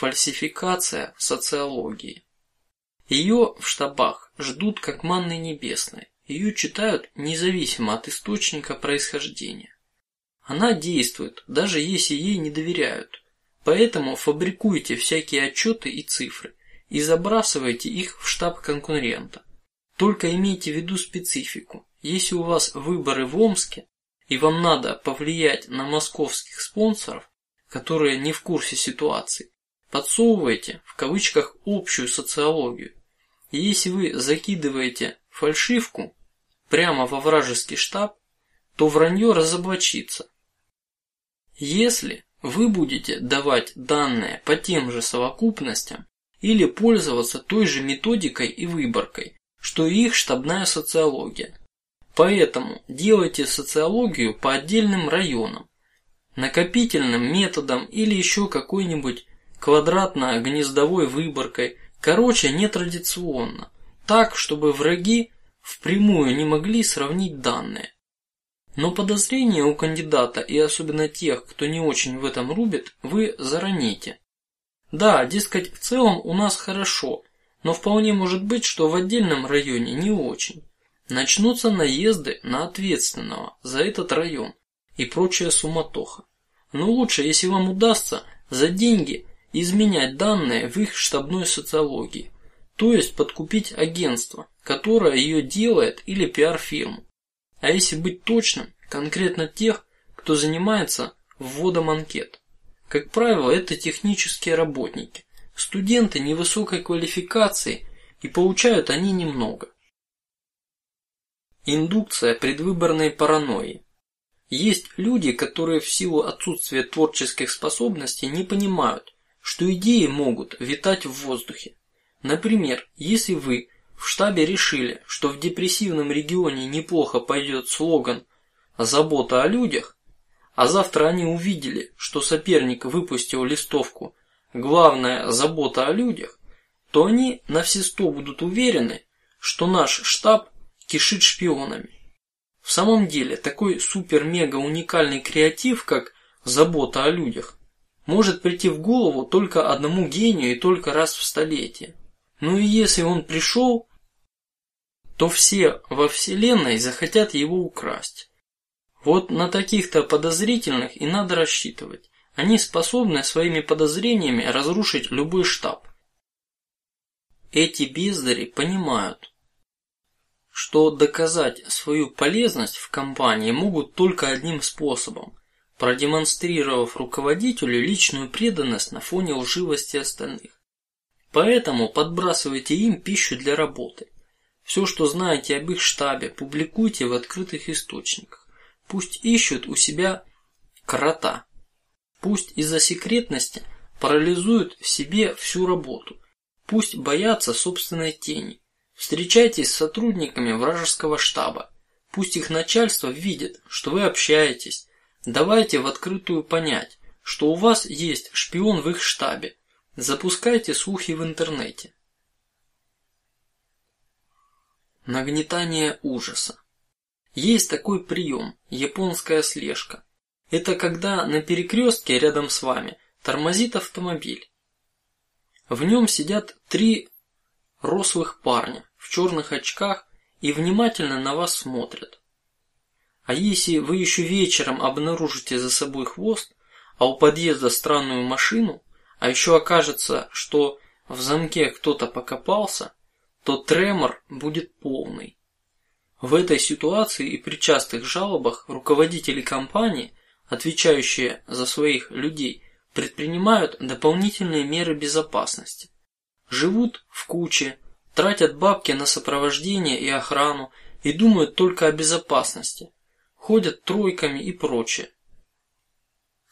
фальсификация социологии. Ее в штабах ждут как манны небесной. Ее читают независимо от источника происхождения. Она действует, даже если ей не доверяют. Поэтому фабрикуйте всякие отчеты и цифры и забрасывайте их в штаб конкурента. Только имейте в виду специфику. Если у вас выборы в Омске и вам надо повлиять на московских спонсоров, которые не в курсе ситуации, подсовывайте в кавычках общую социологию. И если вы закидываете фальшивку прямо во вражеский штаб, то вранье разоблачится. Если вы будете давать данные по тем же совокупностям или пользоваться той же методикой и выборкой, что и их штабная социология, поэтому делайте социологию по отдельным районам, накопительным методом или еще какой-нибудь квадратно-гнездовой выборкой, короче, нетрадиционно, так, чтобы враги впрямую не могли сравнить данные. Но подозрения у кандидата и особенно тех, кто не очень в этом рубит, вы зараните. Да, дескать, в целом у нас хорошо, но вполне может быть, что в отдельном районе не очень. Начнутся наезды на ответственного за этот район и прочая суматоха. Но лучше, если вам удастся за деньги изменять данные в их штабной социологии, то есть подкупить агентство, которое ее делает, или пиар-фирму. А если быть точным, конкретно тех, кто занимается вводом анкет. Как правило, это технические работники, студенты невысокой квалификации, и получают они немного. Индукция предвыборной паранойи. Есть люди, которые в силу отсутствия творческих способностей не понимают, что идеи могут витать в воздухе. Например, если вы в штабе решили, что в депрессивном регионе неплохо пойдет слоган "забота о людях", а завтра они увидели, что соперник выпустил листовку "Главная забота о людях", то они на все сто будут уверены, что наш штаб кишит шпионами. В самом деле такой супер-мега уникальный креатив, как забота о людях, может прийти в голову только одному гению и только раз в столетие. Ну и если он пришел, то все во вселенной захотят его украсть. Вот на таких-то подозрительных и надо рассчитывать. Они способны своими подозрениями разрушить любой штаб. Эти бездари понимают, что доказать свою полезность в компании могут только одним способом, продемонстрировав руководителю личную преданность на фоне лживости остальных. Поэтому подбрасывайте им пищу для работы. Все, что знаете об их штабе, публикуйте в открытых источниках. Пусть ищут у себя крота. Пусть из-за секретности парализуют в себе всю работу. Пусть боятся собственной тени. Встречайтесь с сотрудниками вражеского штаба. Пусть их начальство видит, что вы общаетесь. Давайте в открытую понять, что у вас есть шпион в их штабе. Запускайте слухи в интернете. Нагнетание ужаса. Есть такой прием – японская слежка. Это когда на перекрестке рядом с вами тормозит автомобиль. В нем сидят три рослых парня в черных очках и внимательно на вас смотрят. А если вы еще вечером обнаружите за собой хвост, а у подъезда странную машину, а еще окажется, что в замке кто-то покопался, то тремор будет полный. В этой ситуации и при частых жалобах руководители компании, отвечающие за своих людей, предпринимают дополнительные меры безопасности. Живут в куче, тратят бабки на сопровождение и охрану и думают только о безопасности, ходят тройками и прочее.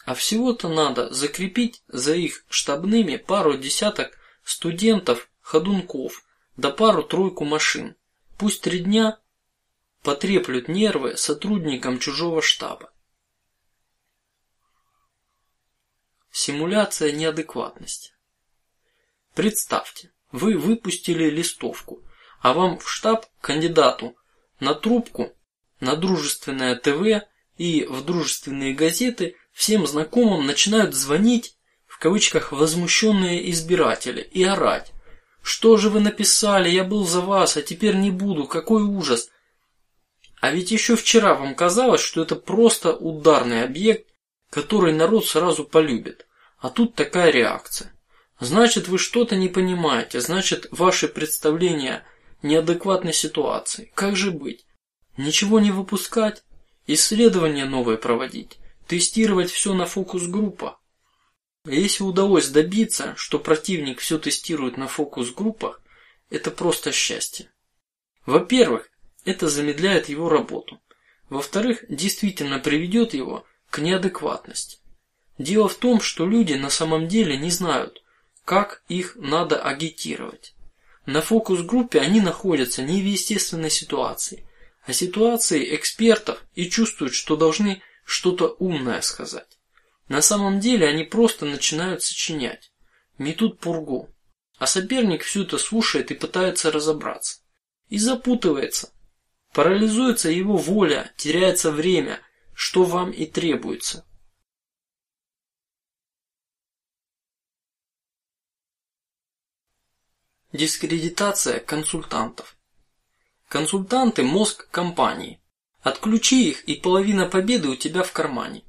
А всего-то надо закрепить за их штабными пару десяток студентов ходунков, да пару-тройку машин. Пусть три дня потреплют нервы сотрудникам чужого штаба. Симуляция неадекватности. Представьте, вы выпустили листовку, а вам в штаб кандидату на трубку, на дружественное ТВ и в дружественные газеты всем знакомым начинают звонить в кавычках возмущенные избиратели и орать: что же вы написали? Я был за вас, а теперь не буду. Какой ужас! А ведь еще вчера вам казалось, что это просто ударный объект, который народ сразу полюбит, а тут такая реакция. Значит, вы что-то не понимаете, значит, ваши представления неадекватной ситуации. Как же быть? Ничего не выпускать, исследования новые проводить, тестировать все на фокус-группах. Если удалось добиться, что противник все тестирует на фокус-группах, это просто счастье. Во-первых, это замедляет его работу. Во-вторых, действительно приведет его к неадекватности. Дело в том, что люди на самом деле не знают, как их надо агитировать. На фокус-группе они находятся не в естественной ситуации, а ситуации экспертов и чувствуют, что должны что-то умное сказать. На самом деле они просто начинают сочинять, метут пургу, а соперник все это слушает и пытается разобраться и запутывается, парализуется его воля, теряется время, что вам и требуется. Дискредитация консультантов. Консультанты – мозг компании. Отключи их, и половина победы у тебя в кармане.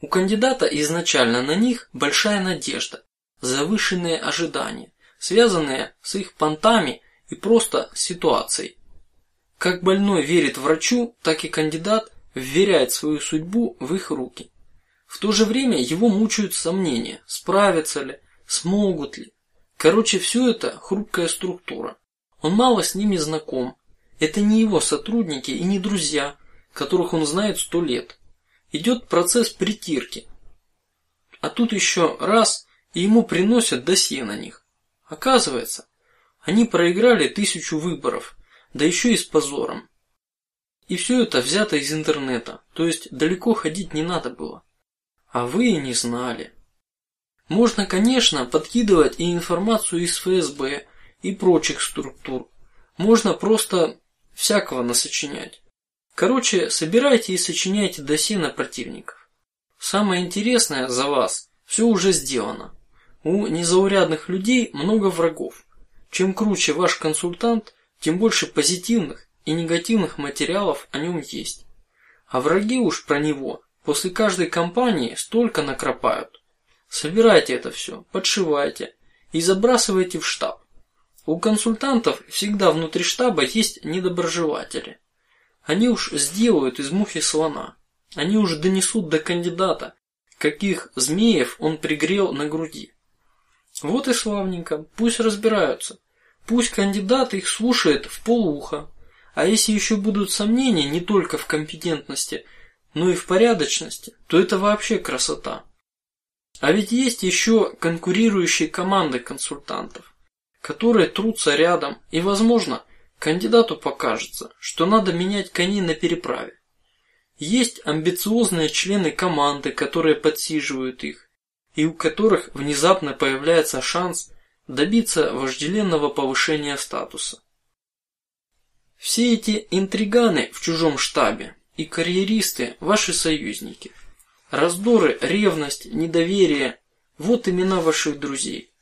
У кандидата изначально на них большая надежда, завышенные ожидания, связанные с их понтами и просто ситуацией. Как больной верит врачу, так и кандидат вверяет свою судьбу в их руки. В то же время его мучают сомнения: справятся ли, смогут ли. Короче, все это хрупкая структура. Он мало с ними знаком. Это не его сотрудники и не друзья, которых он знает сто лет. Идет процесс притирки. А тут еще раз и ему приносят досье на них. Оказывается, они проиграли тысячу выборов, да еще и с позором. И все это взято из интернета, то есть далеко ходить не надо было. А вы и не знали. Можно, конечно, подкидывать и информацию из ФСБ и прочих структур. Можно просто всякого насочинять. Короче, собирайте и сочиняйте досье на противников. Самое интересное за вас все уже сделано. У незаурядных людей много врагов. Чем круче ваш консультант, тем больше позитивных и негативных материалов о нем есть. А враги уж про него после каждой кампании столько накропают. Собирайте это все, подшивайте и забрасывайте в штаб. У консультантов всегда внутри штаба есть недоброжелатели. Они уж сделают из мухи слона. Они уж донесут до кандидата, каких змеев он пригрел на груди. Вот и славненько, пусть разбираются, пусть кандидат их слушает в полуха, а если еще будут сомнения не только в компетентности, но и в порядочности, то это вообще красота. А ведь есть еще конкурирующие команды консультантов, которые трутся рядом, и, возможно, кандидату покажется, что надо менять коней на переправе. Есть амбициозные члены команды, которые подсиживают их, и у которых внезапно появляется шанс добиться вожделенного повышения статуса. Все эти интриганы в чужом штабе и карьеристы ваши союзники. Раздоры, ревность, недоверие – вот имена ваших друзей.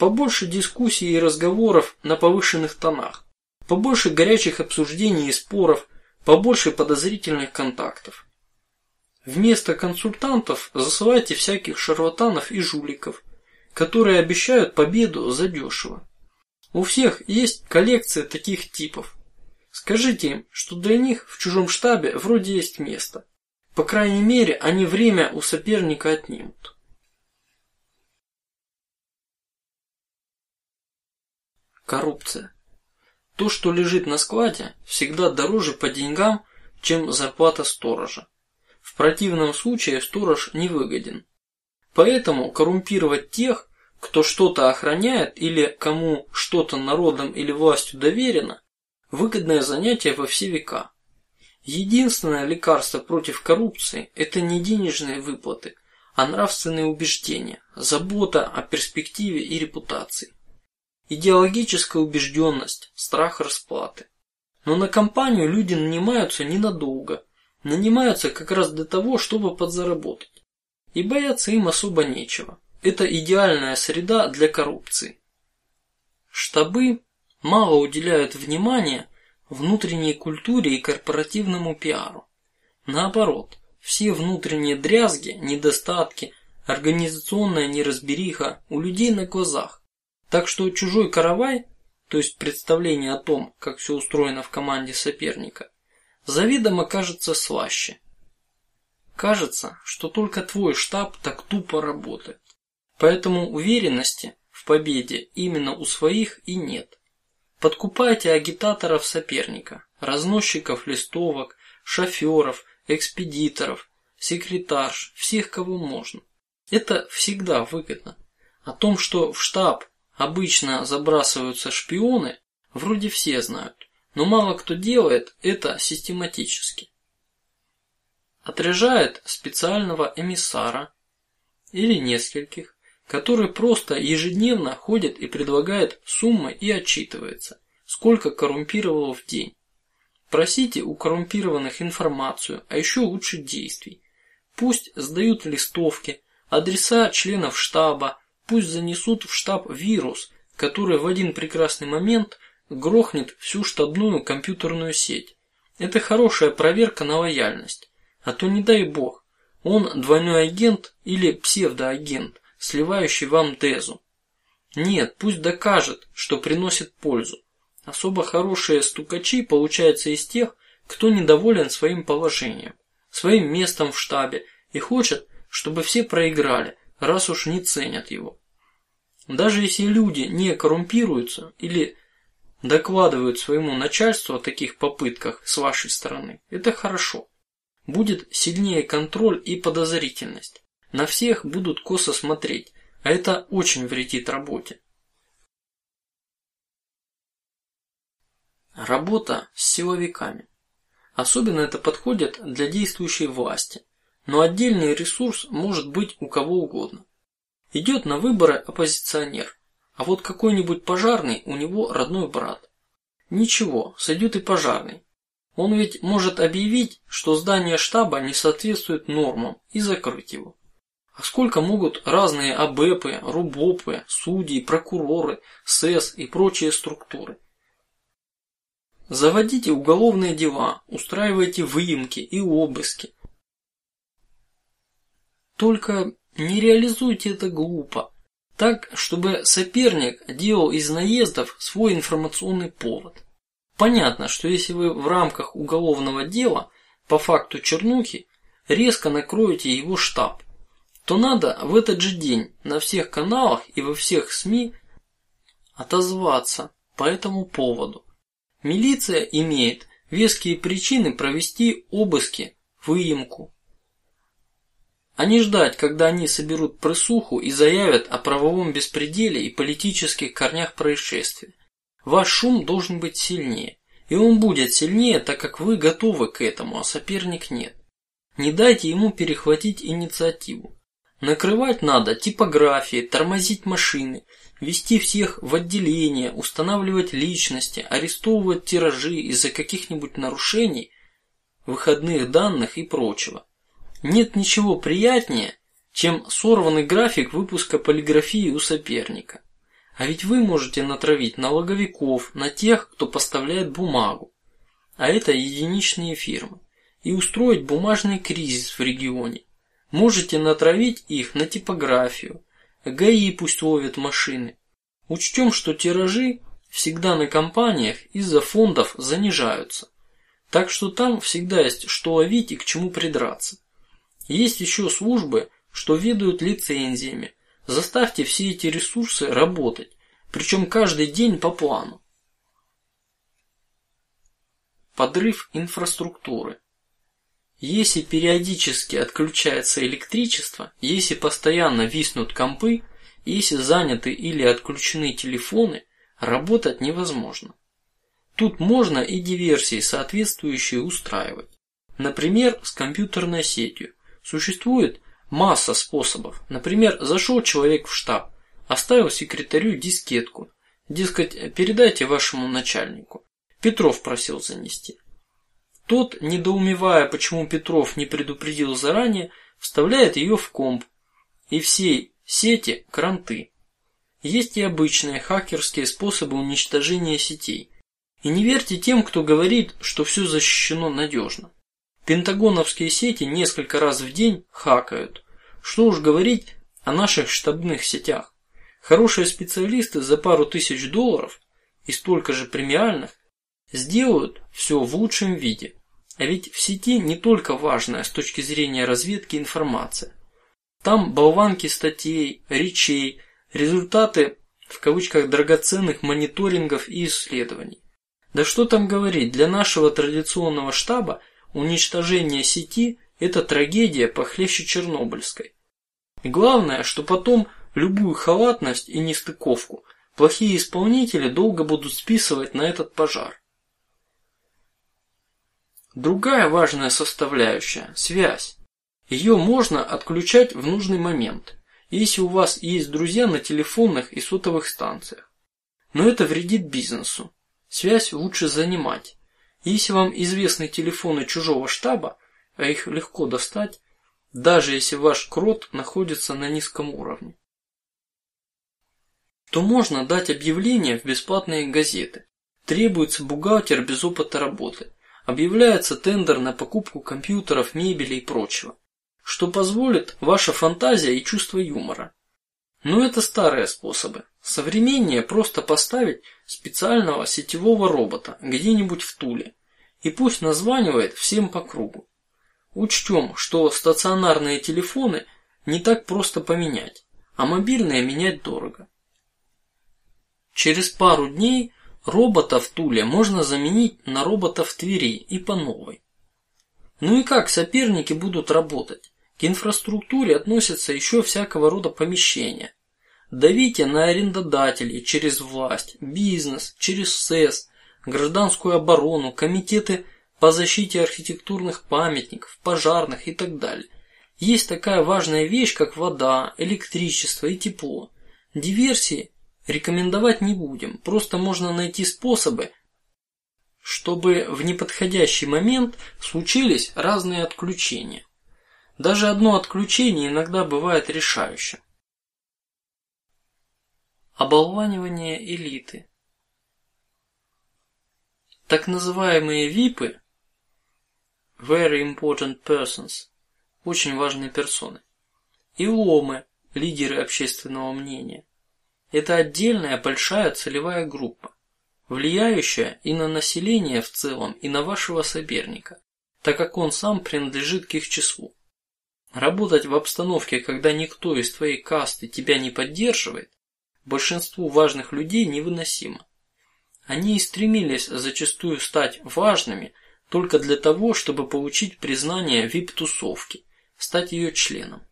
Побольше дискуссий и разговоров на повышенных тонах, побольше горячих обсуждений и споров, побольше подозрительных контактов. Вместо консультантов засылайте всяких шарлатанов и жуликов, которые обещают победу за дешево. У всех есть коллекция таких типов. Скажите им, что для них в чужом штабе вроде есть место. По крайней мере, они время у соперника отнимут. Коррупция. То, что лежит на складе, всегда дороже по деньгам, чем зарплата сторожа. В противном случае сторож не выгоден. Поэтому коррумпировать тех, кто что-то охраняет или кому что-то народом или властью доверено, выгодное занятие во все века. Единственное лекарство против коррупции – это не денежные выплаты, а нравственные убеждения, забота о перспективе и репутации, идеологическая убежденность, страх расплаты. Но на компанию люди нанимаются ненадолго, нанимаются как раз для того, чтобы подзаработать, и бояться им особо нечего. – это идеальная среда для коррупции. Штабы мало уделяют внимания внутренней культуре и корпоративному пиару. Наоборот, все внутренние дрязги, недостатки, организационная неразбериха у людей на глазах. Так что чужой каравай, то есть представление о том, как все устроено в команде соперника, заведомо кажется слаще. Кажется, что только твой штаб так тупо работает, поэтому уверенности в победе именно у своих и нет. Подкупайте агитаторов соперника, разносчиков листовок, шоферов, экспедиторов, секретарш, всех, кого можно. Это всегда выгодно. О том, что в штаб обычно забрасываются шпионы, вроде все знают, но мало кто делает это систематически. Отряжает специального эмиссара или нескольких, который просто ежедневно ходит и предлагает суммы и отчитывается, сколько коррумпировал в день. Просите у коррумпированных информацию, а еще лучше действий. Пусть сдают листовки, адреса членов штаба, пусть занесут в штаб вирус, который в один прекрасный момент грохнет всю штабную компьютерную сеть. Это хорошая проверка на лояльность, а то не дай бог, он двойной агент или псевдоагент, сливающий вам дезу. Нет, пусть докажет, что приносит пользу. Особо хорошие стукачи получаются из тех, кто недоволен своим положением, своим местом в штабе и хочет, чтобы все проиграли, раз уж не ценят его. Даже если люди не коррумпируются или докладывают своему начальству о таких попытках с вашей стороны, это хорошо. Будет сильнее контроль и подозрительность. На всех будут косо смотреть, а это очень вредит работе. Работа с силовиками. Особенно это подходит для действующей власти, но отдельный ресурс может быть у кого угодно. Идет на выборы оппозиционер, а вот какой-нибудь пожарный у него родной брат. Ничего, сойдет и пожарный. Он ведь может объявить, что здание штаба не соответствует нормам и закрыть его. А сколько могут разные АБЭПы, РУБОПы, судьи, прокуроры, СЭС и прочие структуры Заводите уголовные дела, устраивайте выемки и обыски. Только не реализуйте это глупо, так, чтобы соперник делал из наездов свой информационный повод. Понятно, что если вы в рамках уголовного дела по факту чернухи резко накроете его штаб, то надо в этот же день на всех каналах и во всех СМИ отозваться по этому поводу. Милиция имеет веские причины провести обыски, выемку, а не ждать, когда они соберут присуху и заявят о правовом беспределе и политических корнях происшествия. Ваш шум должен быть сильнее, и он будет сильнее, так как вы готовы к этому, а соперник нет. Не дайте ему перехватить инициативу. Накрывать надо типографии, тормозить машины, вести всех в отделение, устанавливать личности, арестовывать тиражи из-за каких-нибудь нарушений, выходных данных и прочего. Нет ничего приятнее, чем сорванный график выпуска полиграфии у соперника. А ведь вы можете натравить налоговиков, на тех, кто поставляет бумагу, а это единичные фирмы, и устроить бумажный кризис в регионе. Можете натравить их на типографию, ГАИ пусть ловят машины. Учтем, что тиражи всегда на компаниях из-за фондов занижаются, так что там всегда есть что ловить и к чему придраться. Есть еще службы, что ведают лицензиями. Заставьте все эти ресурсы работать, причем каждый день по плану. Подрыв инфраструктуры. Если периодически отключается электричество, если постоянно виснут компы, если заняты или отключены телефоны, работать невозможно. Тут можно и диверсии соответствующие устраивать, например, с компьютерной сетью. Существует масса способов. Например, зашел человек в штаб, оставил секретарю дискетку, дескать, передайте вашему начальнику. Петров просил занести. Тот, недоумевая, почему Петров не предупредил заранее, вставляет ее в комп, и всей Сети – кранты. Есть и обычные хакерские способы уничтожения сетей. И не верьте тем, кто говорит, что все защищено надежно. Пентагоновские сети несколько раз в день хакают. Что уж говорить о наших штабных сетях. Хорошие специалисты за пару тысяч долларов и столько же премиальных сделают все в лучшем виде. А ведь в сети не только важная с точки зрения разведки информация. Там болванки статей, речей, результаты в кавычках драгоценных мониторингов и исследований. Да что там говорить, для нашего традиционного штаба уничтожение сети – это трагедия похлеще Чернобыльской. И главное, что потом любую халатность и нестыковку плохие исполнители долго будут списывать на этот пожар. Другая важная составляющая – связь. Ее можно отключать в нужный момент, если у вас есть друзья на телефонных и сотовых станциях. Но это вредит бизнесу. Связь лучше занимать. Если вам известны телефоны чужого штаба, а их легко достать, даже если ваш крот находится на низком уровне, то можно дать объявление в бесплатные газеты. Требуется бухгалтер без опыта работы. Объявляется тендер на покупку компьютеров, мебели и прочего, что позволит ваша фантазия и чувство юмора. Но это старые способы. Современнее просто поставить специального сетевого робота где-нибудь в Туле и пусть названивает всем по кругу. Учтем, что стационарные телефоны не так просто поменять, а мобильные менять дорого. Через пару дней робота в Туле можно заменить на робота в Твери и по новой. Ну и как соперники будут работать? К инфраструктуре относятся еще всякого рода помещения. Давите на арендодателей через власть, бизнес, через СЭС, гражданскую оборону, комитеты по защите архитектурных памятников, пожарных и так далее. Есть такая важная вещь, как вода, электричество и тепло. Диверсии рекомендовать не будем, просто можно найти способы, чтобы в неподходящий момент случились разные отключения. Даже одно отключение иногда бывает решающим. Оболванивание элиты. Так называемые ВИПы very important persons, очень важные персоны, и ломы, лидеры общественного мнения. Это отдельная большая целевая группа, влияющая и на население в целом, и на вашего соперника, так как он сам принадлежит к их числу. Работать в обстановке, когда никто из твоей касты тебя не поддерживает, большинству важных людей невыносимо. Они и стремились зачастую стать важными только для того, чтобы получить признание вип-тусовки, стать ее членом.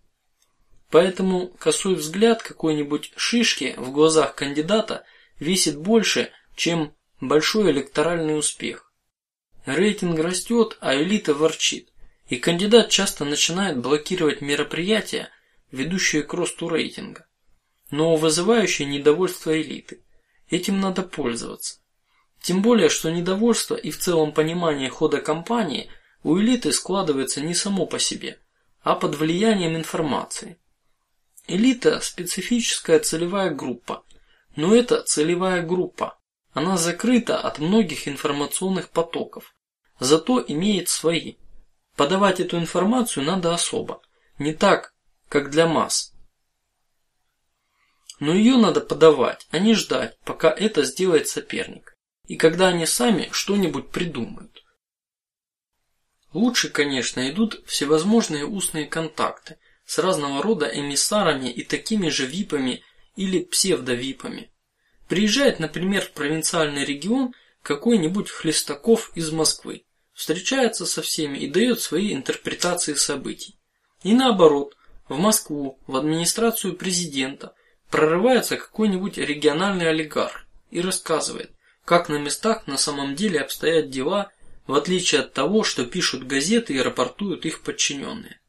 Поэтому косой взгляд какой-нибудь шишки в глазах кандидата весит больше, чем большой электоральный успех. Рейтинг растет, а элита ворчит, и кандидат часто начинает блокировать мероприятия, ведущие к росту рейтинга, но вызывающие недовольство элиты. Этим надо пользоваться. Тем более, что недовольство и в целом понимание хода кампании у элиты складывается не само по себе, а под влиянием информации. Элита – специфическая целевая группа, но это целевая группа. Она закрыта от многих информационных потоков, зато имеет свои. Подавать эту информацию надо особо, не так, как для масс. Но ее надо подавать, а не ждать, пока это сделает соперник и когда они сами что-нибудь придумают. Лучше, конечно, идут всевозможные устные контакты с разного рода эмиссарами и такими же випами или псевдовипами. Приезжает, например, в провинциальный регион какой-нибудь Хлестаков из Москвы, встречается со всеми и дает свои интерпретации событий. И наоборот, в Москву, в администрацию президента прорывается какой-нибудь региональный олигарх и рассказывает, как на местах на самом деле обстоят дела, в отличие от того, что пишут газеты и рапортуют их подчиненные.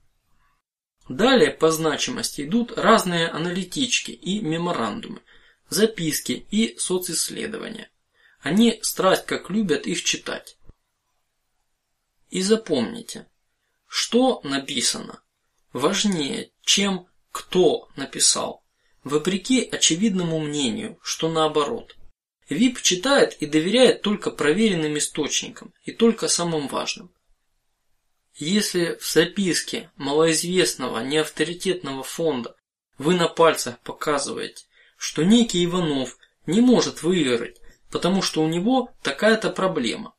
Далее по значимости идут разные аналитички и меморандумы, записки и социсследования. Они страсть как любят их читать. И запомните, что написано важнее, чем кто написал. Вопреки очевидному мнению, что наоборот. ВИП читает и доверяет только проверенным источникам и только самым важным. Если в записке малоизвестного неавторитетного фонда вы на пальцах показываете, что некий Иванов не может выиграть, потому что у него такая-то проблема,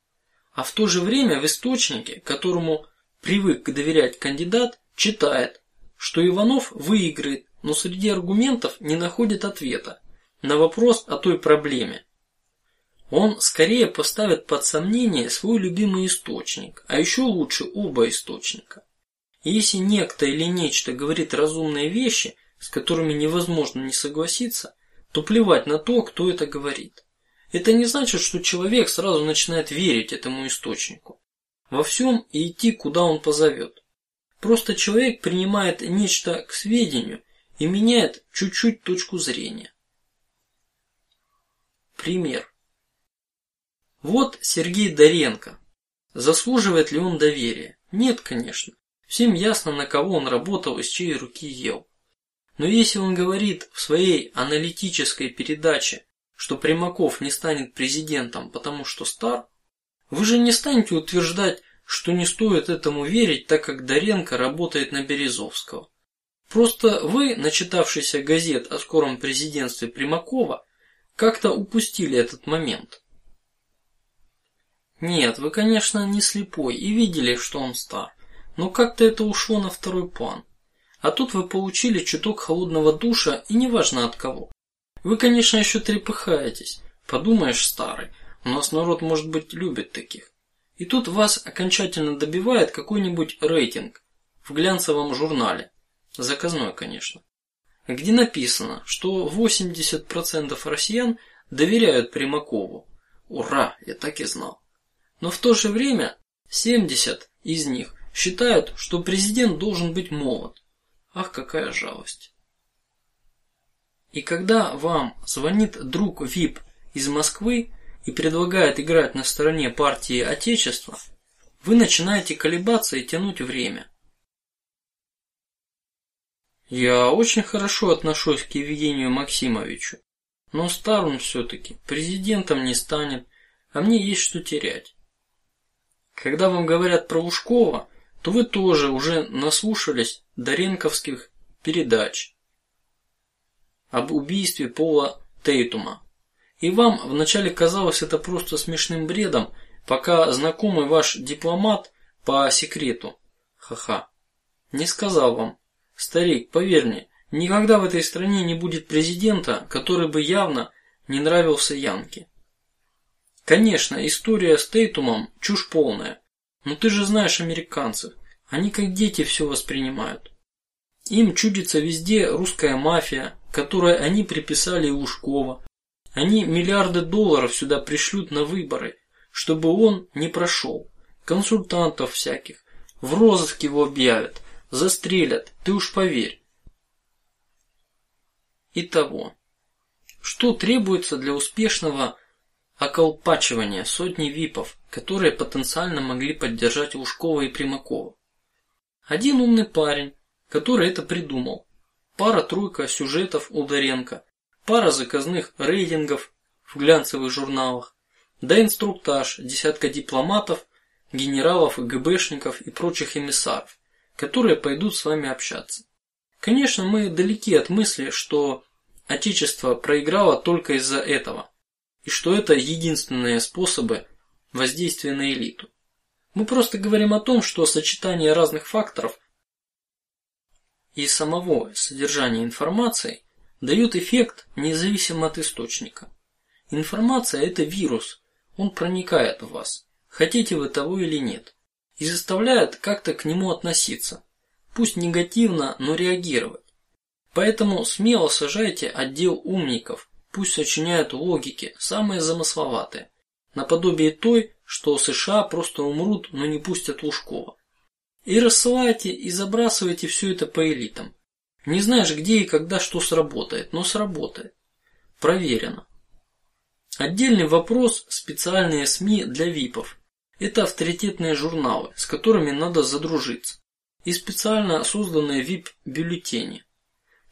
а в то же время в источнике, которому привык доверять кандидат, читает, что Иванов выиграет, но среди аргументов не находит ответа на вопрос о той проблеме. Он скорее поставит под сомнение свой любимый источник, а еще лучше оба источника. если некто или нечто говорит разумные вещи, с которыми невозможно не согласиться, то плевать на то, кто это говорит. Это не значит, что человек сразу начинает верить этому источнику во всем и идти, куда он позовет. Просто человек принимает нечто к сведению и меняет чуть-чуть точку зрения. Пример. Вот Сергей Доренко. Заслуживает ли он доверия? Нет, конечно. Всем ясно, на кого он работал и с чьей руки ел. Но если он говорит в своей аналитической передаче, что Примаков не станет президентом, потому что стар, вы же не станете утверждать, что не стоит этому верить, так как Доренко работает на Березовского. Просто вы, начитавшийся газет о скором президентстве Примакова, как-то упустили этот момент. Нет, вы, конечно, не слепой и видели, что он стар, но как-то это ушло на второй план. А тут вы получили чуток холодного душа и неважно от кого. Вы, конечно, еще трепыхаетесь. Подумаешь, старый, у нас народ, может быть, любит таких. И тут вас окончательно добивает какой-нибудь рейтинг в глянцевом журнале, заказной, конечно, где написано, что 80% россиян доверяют Примакову. Ура, я так и знал. Но в то же время 70 из них считают, что президент должен быть молод. Ах, какая жалость! И когда вам звонит друг ВИП из Москвы и предлагает играть на стороне партии Отечества, вы начинаете колебаться и тянуть время. Я очень хорошо отношусь к Евгению Максимовичу, но стар он все-таки, президентом не станет, а мне есть что терять. Когда вам говорят про Ушкова, то вы тоже уже наслушались Доренковских передач об убийстве Пола Тейтума, и вам вначале казалось это просто смешным бредом, пока знакомый ваш дипломат по секрету, ха-ха, не сказал вам, старик, поверь мне, никогда в этой стране не будет президента, который бы явно не нравился Янке. Конечно, история с Тейтумом чушь полная, но ты же знаешь американцев, они как дети все воспринимают. Им чудится везде русская мафия, которой они приписали Лужкова. Они миллиарды долларов сюда пришлют на выборы, чтобы он не прошел. Консультантов всяких в розыск его объявят, застрелят. Ты уж поверь. Итого, что требуется для успешного околпачивания сотни випов, которые потенциально могли поддержать Лужкова и Примакова? Один умный парень, который это придумал, пара-тройка сюжетов Ударенко, пара заказных рейтингов в глянцевых журналах, да инструктаж десятка дипломатов, генералов и ГБшников и прочих эмиссаров, которые пойдут с вами общаться. Конечно, мы далеки от мысли, что Отечество проиграло только из-за этого, и что это единственные способы воздействия на элиту. Мы просто говорим о том, что сочетание разных факторов и самого содержания информации дают эффект независимо от источника. Информация – это вирус, он проникает в вас, хотите вы того или нет, и заставляет как-то к нему относиться, пусть негативно, но реагировать. Поэтому смело сажайте отдел умников, пусть сочиняют логики, самые замысловатые, наподобие той, что США просто умрут, но не пустят Лужкова. И рассылайте и забрасывайте все это по элитам. Не знаешь, где и когда что сработает, но сработает. Проверено. Отдельный вопрос: специальные СМИ для ВИПов. Это авторитетные журналы, с которыми надо задружиться, и специально созданные ВИП бюллетени.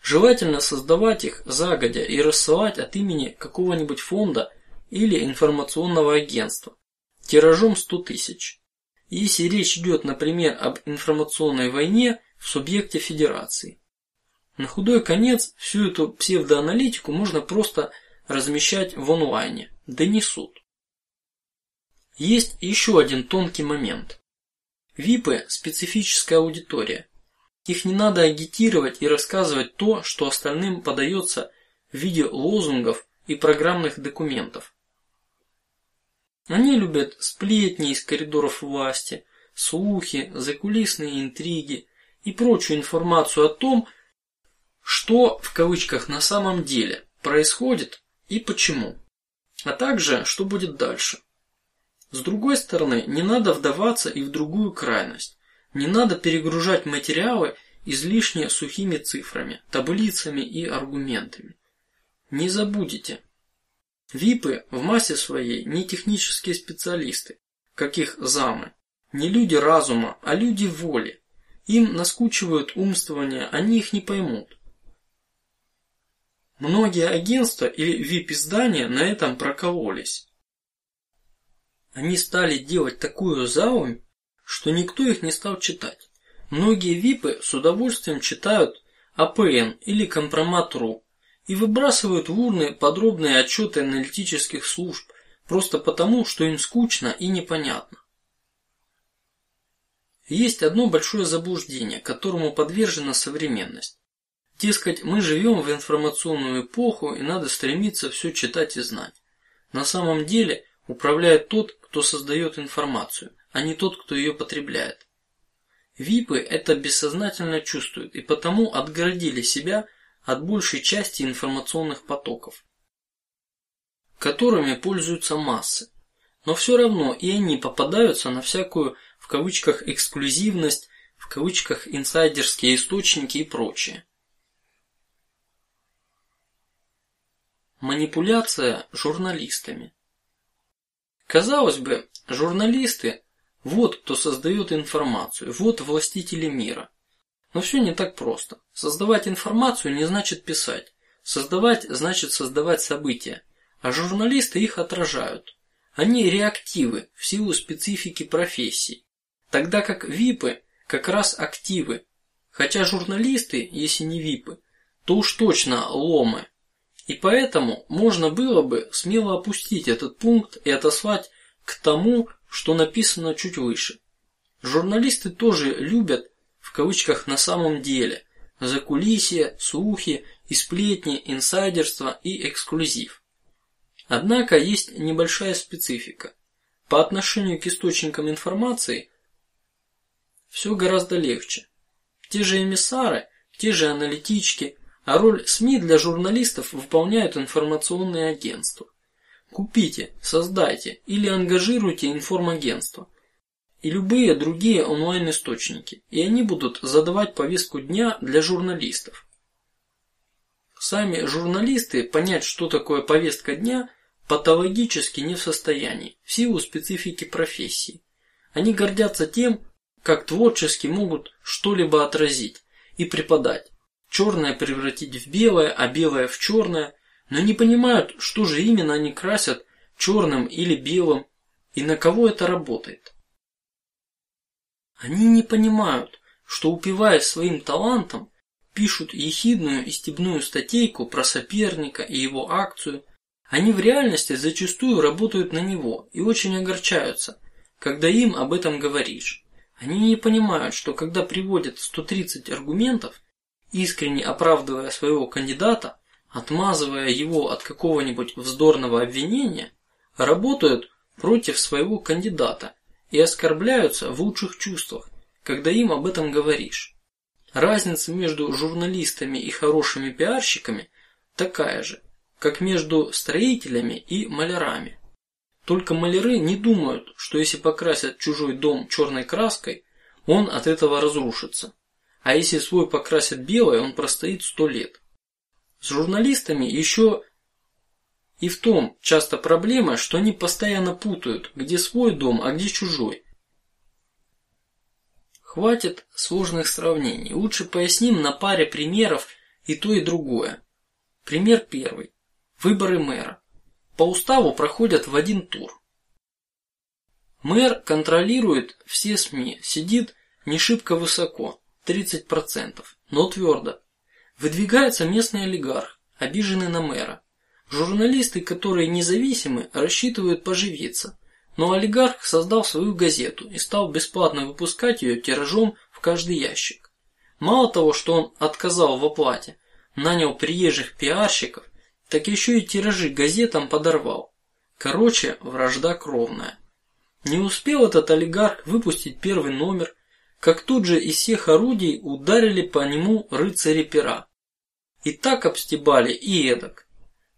Желательно создавать их загодя и рассылать от имени какого-нибудь фонда или информационного агентства тиражом 100 тысяч. Если речь идет, например, об информационной войне в субъекте федерации. На худой конец всю эту псевдоаналитику можно просто размещать в онлайне, донесут. Есть еще один тонкий момент. ВИПы – специфическая аудитория. Их не надо агитировать и рассказывать то, что остальным подается в виде лозунгов и программных документов. Они любят сплетни из коридоров власти, слухи, закулисные интриги и прочую информацию о том, что в кавычках на самом деле происходит и почему, а также что будет дальше. С другой стороны, не надо вдаваться и в другую крайность. Не надо перегружать материалы излишне сухими цифрами, таблицами и аргументами. Не забудете, ВИПы в массе своей не технические специалисты, как их замы, не люди разума, а люди воли. Им наскучивают умствования, они их не поймут. Многие агентства или вип-издания на этом прокололись. Они стали делать такую заумь, что никто их не стал читать. Многие випы с удовольствием читают АПН или Компромат.ру и выбрасывают в урны подробные отчеты аналитических служб просто потому, что им скучно и непонятно. Есть одно большое заблуждение, которому подвержена современность. Дескать, мы живем в информационную эпоху и надо стремиться все читать и знать. На самом деле управляет тот, кто создает информацию, а не тот, кто ее потребляет. Випы это бессознательно чувствуют и потому отгородили себя от большей части информационных потоков, которыми пользуются массы. Но все равно и они попадаются на всякую в кавычках эксклюзивность, в кавычках инсайдерские источники и прочее. Манипуляция журналистами. Казалось бы, журналисты вот кто создает информацию, вот властители мира. Но все не так просто. Создавать информацию не значит писать. Создавать значит создавать события, а журналисты их отражают. Они реактивы в силу специфики профессии, тогда как випы как раз активы. Хотя журналисты, если не випы, то уж точно ломы. И поэтому можно было бы смело опустить этот пункт и отослать к тому, что написано чуть выше. Журналисты тоже любят в кавычках на самом деле закулисье, слухи и сплетни, инсайдерство и эксклюзив. Однако есть небольшая специфика. По отношению к источникам информации все гораздо легче. Те же эмиссары, те же аналитички, а роль СМИ для журналистов выполняют информационные агентства. Купите, создайте или ангажируйте информагентство и любые другие онлайн-источники, и они будут задавать повестку дня для журналистов. Сами журналисты понять, что такое повестка дня, патологически не в состоянии в силу специфики профессии. Они гордятся тем, как творчески могут что-либо отразить и преподать, черное превратить в белое, а белое в черное, но не понимают, что же именно они красят черным или белым и на кого это работает. Они не понимают, что упиваясь своим талантом, пишут ехидную и стебную статейку про соперника и его акцию. Они в реальности зачастую работают на него и очень огорчаются, когда им об этом говоришь. Они не понимают, что когда приводят 130 аргументов, искренне оправдывая своего кандидата, отмазывая его от какого-нибудь вздорного обвинения, работают против своего кандидата и оскорбляются в лучших чувствах, когда им об этом говоришь. Разница между журналистами и хорошими пиарщиками такая же, как между строителями и малярами. Только маляры не думают, что если покрасят чужой дом черной краской, он от этого разрушится, а если свой покрасят белой, он простоит сто лет. С журналистами еще и в том часто проблема, что они постоянно путают, где свой дом, а где чужой. Хватит сложных сравнений. Лучше поясним на паре примеров и то и другое. Пример первый: выборы мэра. По уставу проходят в один тур. Мэр контролирует все СМИ, сидит не шибко высоко, 30 процентов, но твердо. Выдвигается местный олигарх, обиженный на мэра. Журналисты, которые независимы, рассчитывают поживиться, но олигарх создал свою газету и стал бесплатно выпускать ее тиражом в каждый ящик. Мало того, что он отказал в оплате, нанял приезжих пиарщиков, так еще и тиражи газетам подорвал. Короче, вражда кровная. Не успел этот олигарх выпустить первый номер, как тут же из всех орудий ударили по нему рыцари пера. И так обстебали и эдак.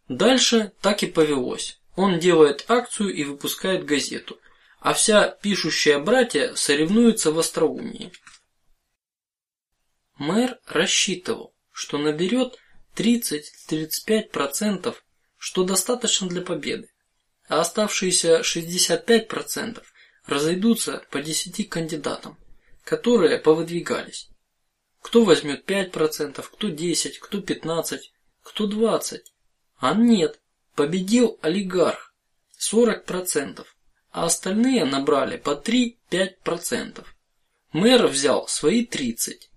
Дальше так и повелось. Он делает акцию и выпускает газету, а вся пишущая братья соревнуются в остроумии. Мэр рассчитывал, что наберет 30-35 процентов, что достаточно для победы а оставшиеся 65 процентов разойдутся по 10 кандидатам, которые повыдвигались. Кто возьмет 5 процентов, кто 10, кто 15, кто 20. А нет, победил олигарх 40 процентов, а остальные набрали по 3-5 процентов. Мэр взял свои 30.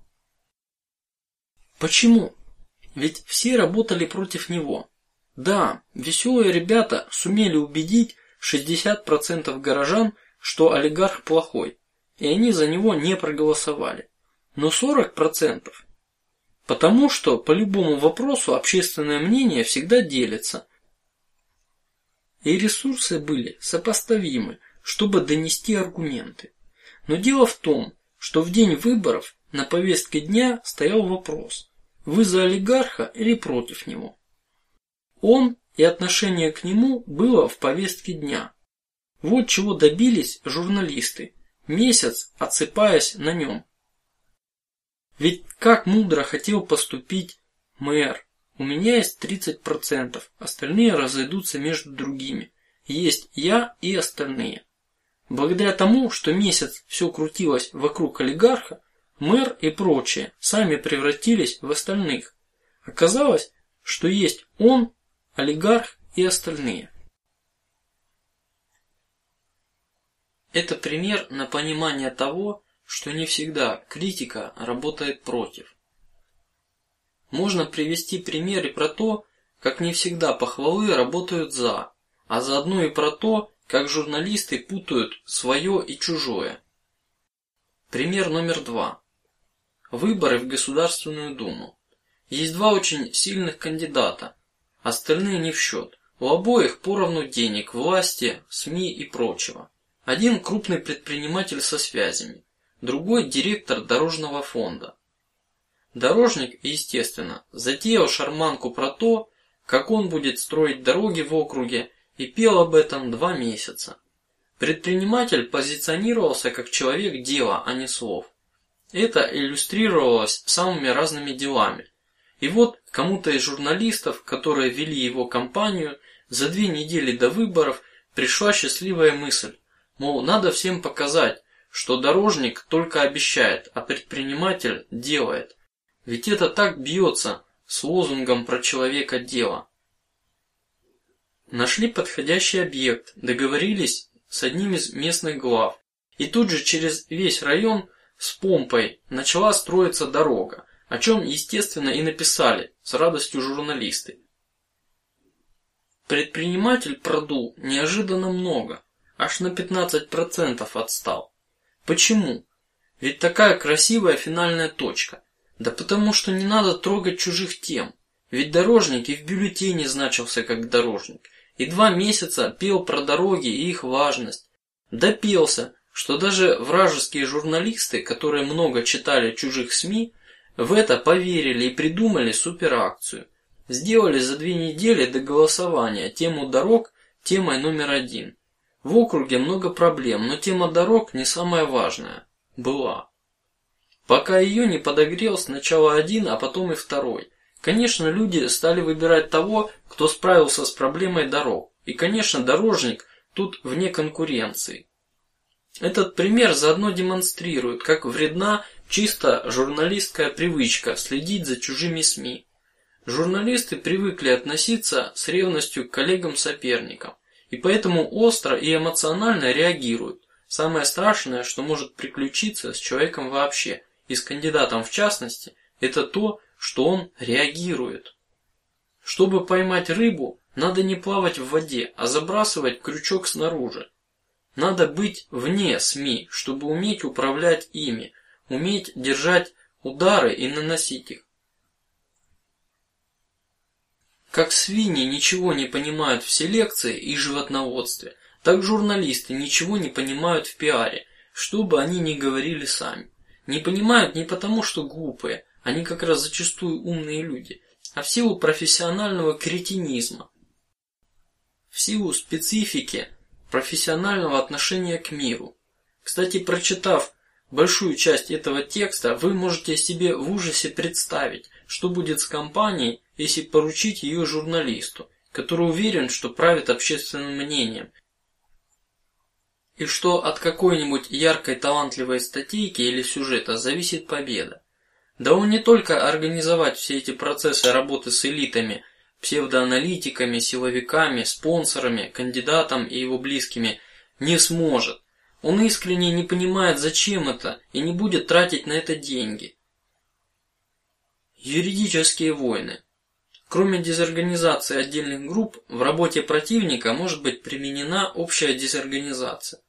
Почему? Ведь все работали против него. Да, веселые ребята сумели убедить 60 процентов горожан, что олигарх плохой, и они за него не проголосовали. Но 40 процентов, потому что по любому вопросу общественное мнение всегда делится, и ресурсы были сопоставимы, чтобы донести аргументы. Но дело в том, что в день выборов на повестке дня стоял вопрос: вы за олигарха или против него? Он и отношение к нему было в повестке дня. Вот чего добились журналисты, месяц отсыпаясь на нем. Ведь как мудро хотел поступить мэр. У меня есть 30 процентов, остальные разойдутся между другими. Есть я и остальные. Благодаря тому, что месяц все крутилось вокруг олигарха, мэр и прочие сами превратились в остальных. Оказалось, что есть он олигарх и остальные. Это пример на понимание того, что не всегда критика работает против. Можно привести примеры про то, как не всегда похвалы работают за, а заодно и про то, как журналисты путают свое и чужое. Пример номер два: выборы в Государственную Думу. Есть два очень сильных кандидата, Остальные не в счет. У обоих поровну денег, власти, СМИ и прочего. Один крупный предприниматель со связями, другой директор дорожного фонда. Дорожник, естественно, затеял шарманку про то, как он будет строить дороги в округе, и пел об этом два месяца. Предприниматель позиционировался как человек дела, а не слов. Это иллюстрировалось самыми разными делами, и вот кому-то из журналистов, которые вели его кампанию, за две недели до выборов пришла счастливая мысль, мол, надо всем показать, что дорожник только обещает, а предприниматель делает. Ведь это так бьется с лозунгом про человека дела. Нашли подходящий объект, договорились с одним из местных глав, и тут же через весь район с помпой начала строиться дорога о чем, естественно, и написали с радостью журналисты. Предприниматель продул неожиданно много, аж на 15 процентов отстал. Почему? Ведь такая красивая финальная точка. Да потому что не надо трогать чужих тем. Ведь дорожник и в бюллетене значился как дорожник, и два месяца пел про дороги и их важность. Допелся, что даже вражеские журналисты, которые много читали чужих СМИ, в это поверили и придумали суперакцию. Сделали за две недели до голосования тему дорог темой номер один. В округе много проблем, но тема дорог не самая важная была. Пока ее не подогрел сначала один, а потом и второй. Конечно, люди стали выбирать того, кто справился с проблемой дорог, и, конечно, дорожник тут вне конкуренции. Этот пример заодно демонстрирует, как вредна чисто журналистская привычка следить за чужими СМИ. Журналисты привыкли относиться с ревностью к коллегам-соперникам и поэтому остро и эмоционально реагируют. Самое страшное, что может приключиться с человеком вообще и с кандидатом в частности, это то, что он реагирует. Чтобы поймать рыбу, надо не плавать в воде, а забрасывать крючок снаружи. Надо быть вне СМИ, чтобы уметь управлять ими, уметь держать удары и наносить их. Как свиньи ничего не понимают в селекции и животноводстве, так журналисты ничего не понимают в пиаре, что бы они ни говорили сами. Не понимают не потому, что глупые, они как раз зачастую умные люди, а в силу профессионального кретинизма, в силу специфики профессионального отношения к миру. Кстати, прочитав большую часть этого текста, вы можете себе в ужасе представить, что будет с компанией, если поручить ее журналисту, который уверен, что правит общественным мнением, и что от какой-нибудь яркой талантливой статейки или сюжета зависит победа. Да он не только организовать все эти процессы работы с элитами, псевдоаналитиками, силовиками, спонсорами, кандидатом и его близкими не сможет. Он искренне не понимает, зачем это, и не будет тратить на это деньги. Юридические войны. Кроме дезорганизации отдельных групп, в работе противника может быть применена общая дезорганизация,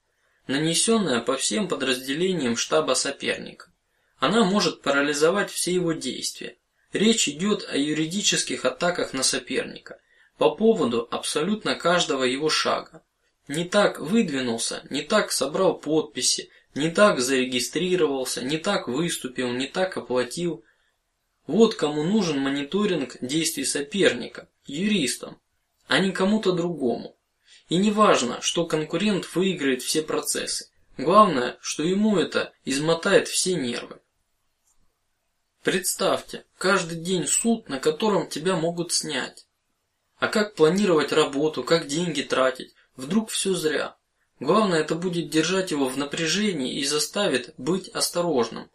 нанесенная по всем подразделениям штаба соперника. Она может парализовать все его действия. Речь идет о юридических атаках на соперника по поводу абсолютно каждого его шага. Не так выдвинулся, не так собрал подписи, не так зарегистрировался, не так выступил, не так оплатил. Вот кому нужен мониторинг действий соперника, юристам, а не кому-то другому. И не важно, что конкурент выиграет все процессы. Главное, что ему это измотает все нервы. Представьте, каждый день суд, на котором тебя могут снять. А как планировать работу, как деньги тратить? Вдруг все зря. Главное, это будет держать его в напряжении и заставит быть осторожным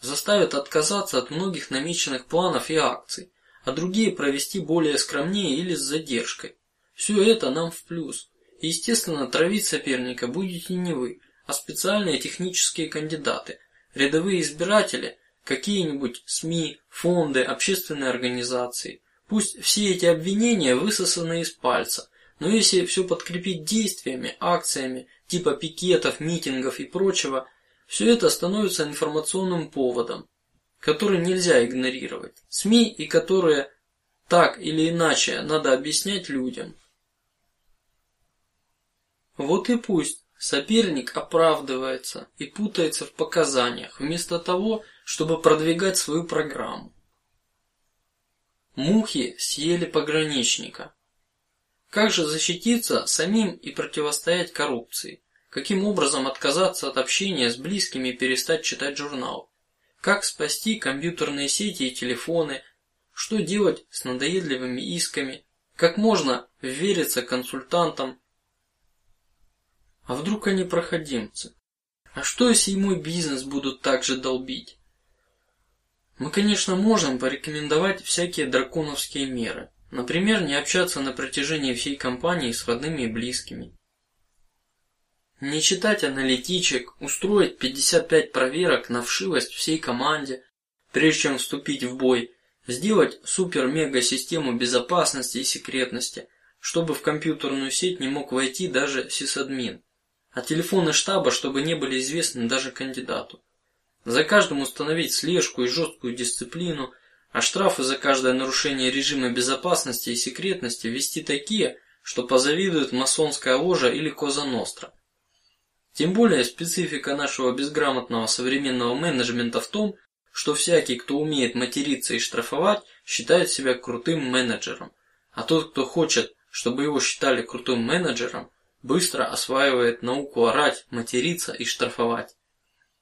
заставят отказаться от многих намеченных планов и акций, а другие провести более скромнее или с задержкой. Все это нам в плюс. И, естественно, травить соперника будете не вы, а специальные технические кандидаты, рядовые избиратели, какие-нибудь СМИ, фонды, общественные организации. Пусть все эти обвинения высосаны из пальца, но если все подкрепить действиями, акциями типа пикетов, митингов и прочего, все это становится информационным поводом, который нельзя игнорировать. СМИ и которые так или иначе надо объяснять людям. Вот и пусть соперник оправдывается и путается в показаниях, вместо того, чтобы продвигать свою программу. Мухи съели пограничника. Как же защититься самим и противостоять коррупции? Каким образом отказаться от общения с близкими и перестать читать журнал? Как спасти компьютерные сети и телефоны? Что делать с надоедливыми исками? Как можно вериться консультантам? А вдруг они проходимцы? А что если и мой бизнес будут также долбить? Мы, конечно, можем порекомендовать всякие драконовские меры, например, не общаться на протяжении всей кампании с родными и близкими не читать аналитичек, устроить 55 проверок на вшивость всей команде, прежде чем вступить в бой, сделать супер-мега систему безопасности и секретности, чтобы в компьютерную сеть не мог войти даже сисадмин, а телефоны штаба, чтобы не были известны даже кандидату. За каждым установить слежку и жесткую дисциплину, а штрафы за каждое нарушение режима безопасности и секретности ввести такие, что позавидует масонская ложа или Коза Ностра. Тем более специфика нашего безграмотного современного менеджмента в том, что всякий, кто умеет материться и штрафовать, считает себя крутым менеджером, а тот, кто хочет, чтобы его считали крутым менеджером, быстро осваивает науку орать, материться и штрафовать.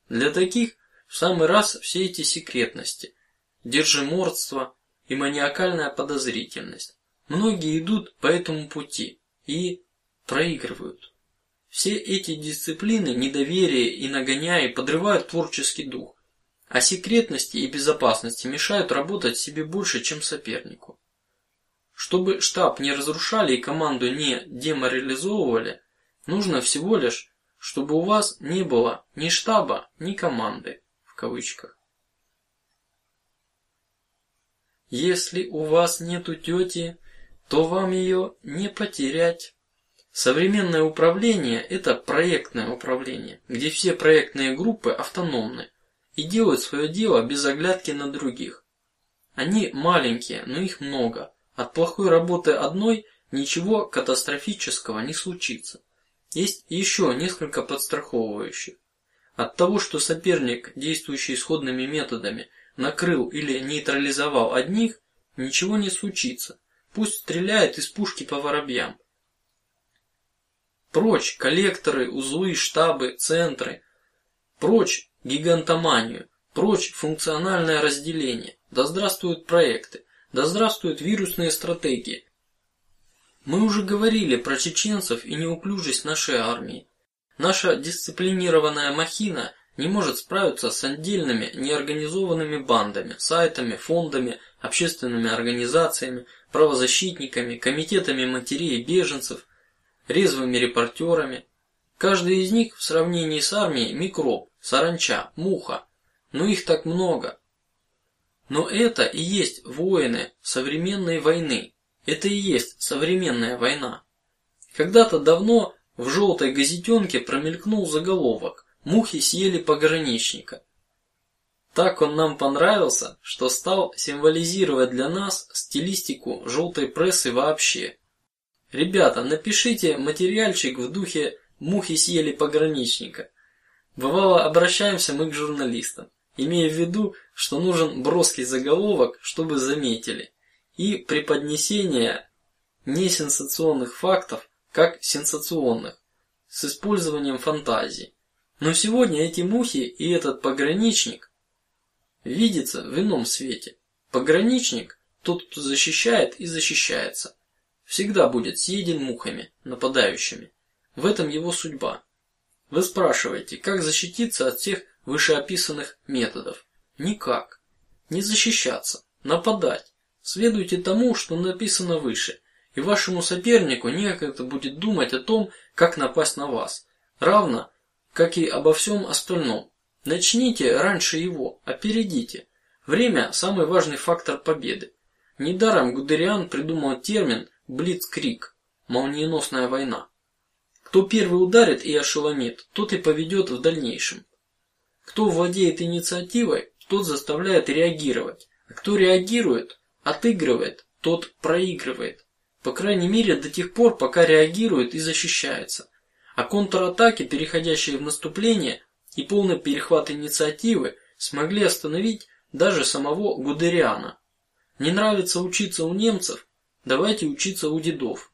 Для таких в самый раз все эти секретности, держимордство и маниакальная подозрительность. Многие идут по этому пути и проигрывают. Все эти дисциплины недоверие и нагоняя подрывают творческий дух. а секретности и безопасности мешают работать себе больше, чем сопернику. Чтобы штаб не разрушали и команду не деморализовывали, нужно всего лишь, чтобы у вас не было ни штаба, ни команды в кавычках. Если у вас нету тети, то вам ее не потерять. Современное управление – это проектное управление, где все проектные группы автономны и делают свое дело без оглядки на других. Они маленькие, но их много. От плохой работы одной ничего катастрофического не случится. Есть еще несколько подстраховывающих. От того, что соперник, действующий исходными методами, накрыл или нейтрализовал одних, ничего не случится. Пусть стреляет из пушки по воробьям. Прочь коллекторы, узлы, штабы, центры. Прочь гигантоманию. Прочь функциональное разделение. Да здравствуют проекты. Да здравствуют вирусные стратегии. Мы уже говорили про чеченцев и неуклюжесть нашей армии. Наша дисциплинированная махина не может справиться с отдельными неорганизованными бандами, сайтами, фондами, общественными организациями, правозащитниками, комитетами матерей беженцев, резвыми репортерами. Каждый из них в сравнении с армией микроб, саранча, муха, но их так много. Но это и есть воины современной войны. Это и есть современная война. Когда-то давно в желтой газетенке промелькнул заголовок: "Мухи съели пограничника". Так он нам понравился, что стал символизировать для нас стилистику желтой прессы вообще. Ребята, напишите материальчик в духе "Мухи съели пограничника". Бывало, обращаемся мы к журналистам, имея в виду, что нужен броский заголовок, чтобы заметили, и преподнесение несенсационных фактов как сенсационных, с использованием фантазии. Но сегодня эти мухи и этот пограничник видится в ином свете. Пограничник, тот, кто защищает и защищается, всегда будет съеден мухами, нападающими. В этом его судьба. Вы спрашиваете, как защититься от всех вышеописанных методов? Никак. Не защищаться, нападать. Следуйте тому, что написано выше, и вашему сопернику некогда будет думать о том, как напасть на вас, равно как и обо всем остальном. Начните раньше его, опередите. Время самый важный фактор победы. Недаром Гудериан придумал термин блицкриг, молниеносная война. Кто первый ударит и ошеломит, тот и поведет в дальнейшем. Кто владеет инициативой, тот заставляет реагировать, а кто реагирует, отыгрывает, тот проигрывает. По крайней мере до тех пор, пока реагирует и защищается. А контратаки, переходящие в наступление и полный перехват инициативы, смогли остановить даже самого Гудериана. Не нравится учиться у немцев, давайте учиться у дедов.